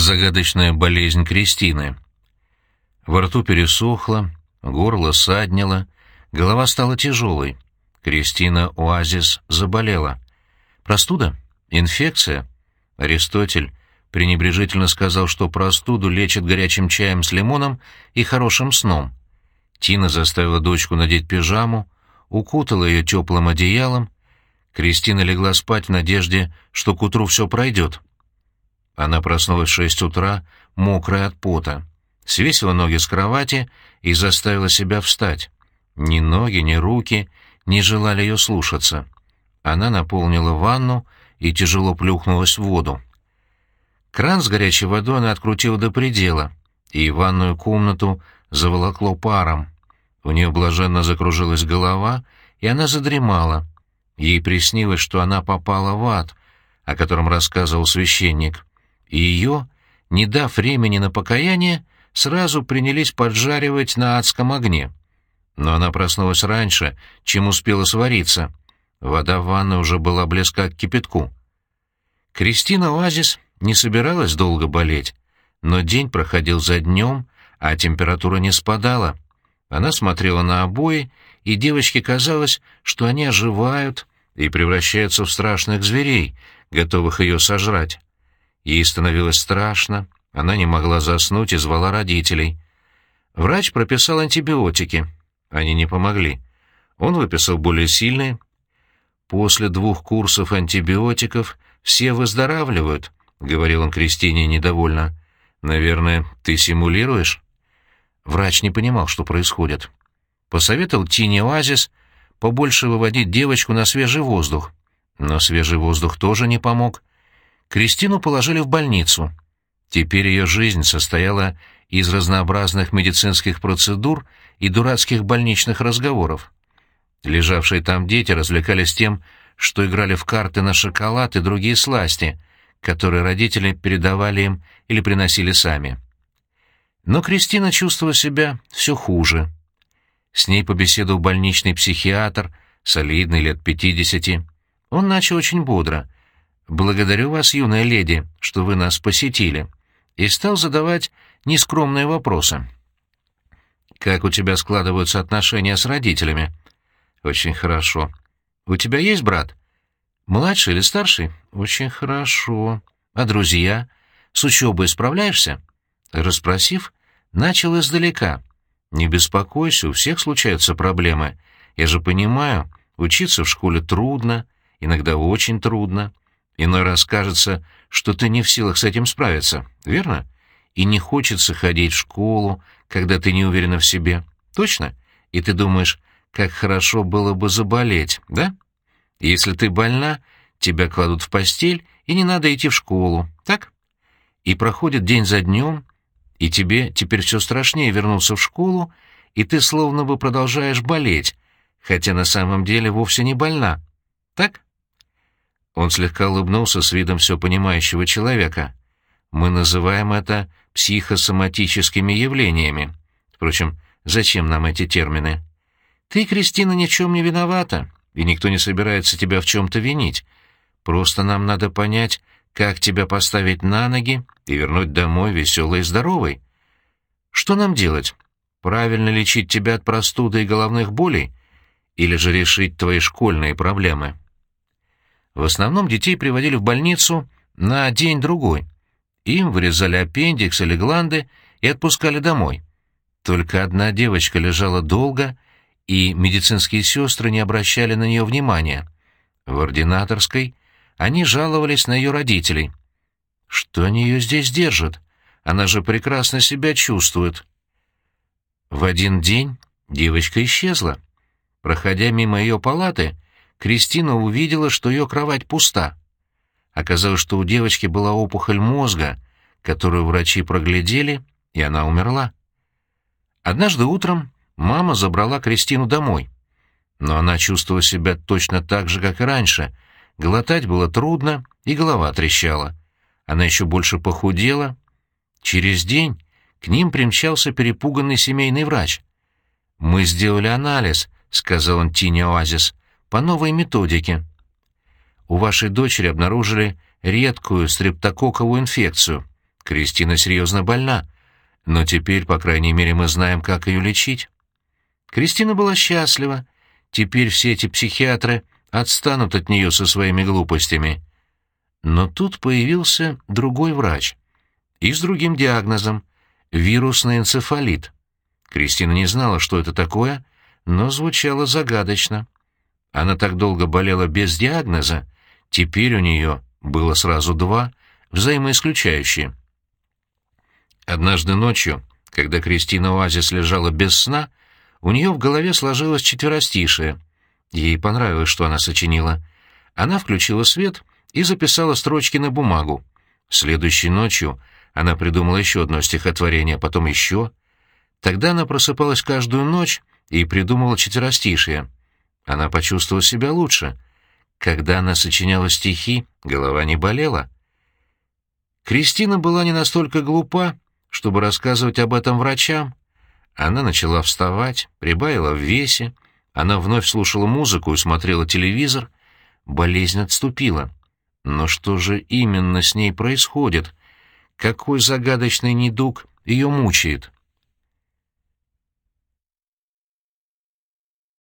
Загадочная болезнь Кристины. Во рту пересохло, горло саднило, голова стала тяжелой. Кристина Оазис заболела. Простуда? Инфекция? Аристотель пренебрежительно сказал, что простуду лечат горячим чаем с лимоном и хорошим сном. Тина заставила дочку надеть пижаму, укутала ее теплым одеялом. Кристина легла спать в надежде, что к утру все пройдет. Она проснулась в шесть утра, мокрая от пота, свесила ноги с кровати и заставила себя встать. Ни ноги, ни руки не желали ее слушаться. Она наполнила ванну и тяжело плюхнулась в воду. Кран с горячей водой она открутила до предела, и ванную комнату заволокло паром. У нее блаженно закружилась голова, и она задремала. Ей приснилось, что она попала в ад, о котором рассказывал священник и ее, не дав времени на покаяние, сразу принялись поджаривать на адском огне. Но она проснулась раньше, чем успела свариться. Вода в ванной уже была близка к кипятку. Кристина Оазис не собиралась долго болеть, но день проходил за днем, а температура не спадала. Она смотрела на обои, и девочке казалось, что они оживают и превращаются в страшных зверей, готовых ее сожрать. Ей становилось страшно, она не могла заснуть и звала родителей. Врач прописал антибиотики. Они не помогли. Он выписал более сильные. «После двух курсов антибиотиков все выздоравливают», — говорил он Кристине недовольно. «Наверное, ты симулируешь?» Врач не понимал, что происходит. Посоветовал Тине Оазис побольше выводить девочку на свежий воздух. Но свежий воздух тоже не помог. Кристину положили в больницу. Теперь ее жизнь состояла из разнообразных медицинских процедур и дурацких больничных разговоров. Лежавшие там дети развлекались тем, что играли в карты на шоколад и другие сласти, которые родители передавали им или приносили сами. Но Кристина чувствовала себя все хуже. С ней побеседовал больничный психиатр, солидный, лет пятидесяти. Он начал очень бодро — «Благодарю вас, юная леди, что вы нас посетили», и стал задавать нескромные вопросы. «Как у тебя складываются отношения с родителями?» «Очень хорошо. У тебя есть брат?» «Младший или старший?» «Очень хорошо. А друзья? С учебой справляешься?» Расспросив, начал издалека. «Не беспокойся, у всех случаются проблемы. Я же понимаю, учиться в школе трудно, иногда очень трудно. Иной раз кажется, что ты не в силах с этим справиться, верно? И не хочется ходить в школу, когда ты не уверена в себе. Точно? И ты думаешь, как хорошо было бы заболеть, да? Если ты больна, тебя кладут в постель, и не надо идти в школу, так? И проходит день за днем, и тебе теперь все страшнее вернуться в школу, и ты словно бы продолжаешь болеть, хотя на самом деле вовсе не больна. Так? Он слегка улыбнулся с видом все понимающего человека. Мы называем это психосоматическими явлениями. Впрочем, зачем нам эти термины? Ты, Кристина, ни в чем не виновата, и никто не собирается тебя в чем-то винить. Просто нам надо понять, как тебя поставить на ноги и вернуть домой веселой и здоровой. Что нам делать? Правильно лечить тебя от простуды и головных болей? Или же решить твои школьные проблемы?» В основном детей приводили в больницу на день-другой. Им вырезали аппендикс или гланды и отпускали домой. Только одна девочка лежала долго, и медицинские сестры не обращали на нее внимания. В ординаторской они жаловались на ее родителей. Что они ее здесь держат? Она же прекрасно себя чувствует. В один день девочка исчезла. Проходя мимо ее палаты, Кристина увидела, что ее кровать пуста. Оказалось, что у девочки была опухоль мозга, которую врачи проглядели, и она умерла. Однажды утром мама забрала Кристину домой. Но она чувствовала себя точно так же, как и раньше. Глотать было трудно, и голова трещала. Она еще больше похудела. Через день к ним примчался перепуганный семейный врач. «Мы сделали анализ», — сказал он Тине Оазис по новой методике. У вашей дочери обнаружили редкую стрептококковую инфекцию. Кристина серьезно больна, но теперь, по крайней мере, мы знаем, как ее лечить. Кристина была счастлива. Теперь все эти психиатры отстанут от нее со своими глупостями. Но тут появился другой врач. И с другим диагнозом — вирусный энцефалит. Кристина не знала, что это такое, но звучало загадочно. Она так долго болела без диагноза, теперь у нее было сразу два, взаимоисключающие. Однажды ночью, когда Кристина Оазис лежала без сна, у нее в голове сложилось четверостишее. Ей понравилось, что она сочинила. Она включила свет и записала строчки на бумагу. Следующей ночью она придумала еще одно стихотворение, потом еще. Тогда она просыпалась каждую ночь и придумывала четверостишие. Она почувствовала себя лучше. Когда она сочиняла стихи, голова не болела. Кристина была не настолько глупа, чтобы рассказывать об этом врачам. Она начала вставать, прибавила в весе, она вновь слушала музыку и смотрела телевизор. Болезнь отступила. Но что же именно с ней происходит? Какой загадочный недуг ее мучает?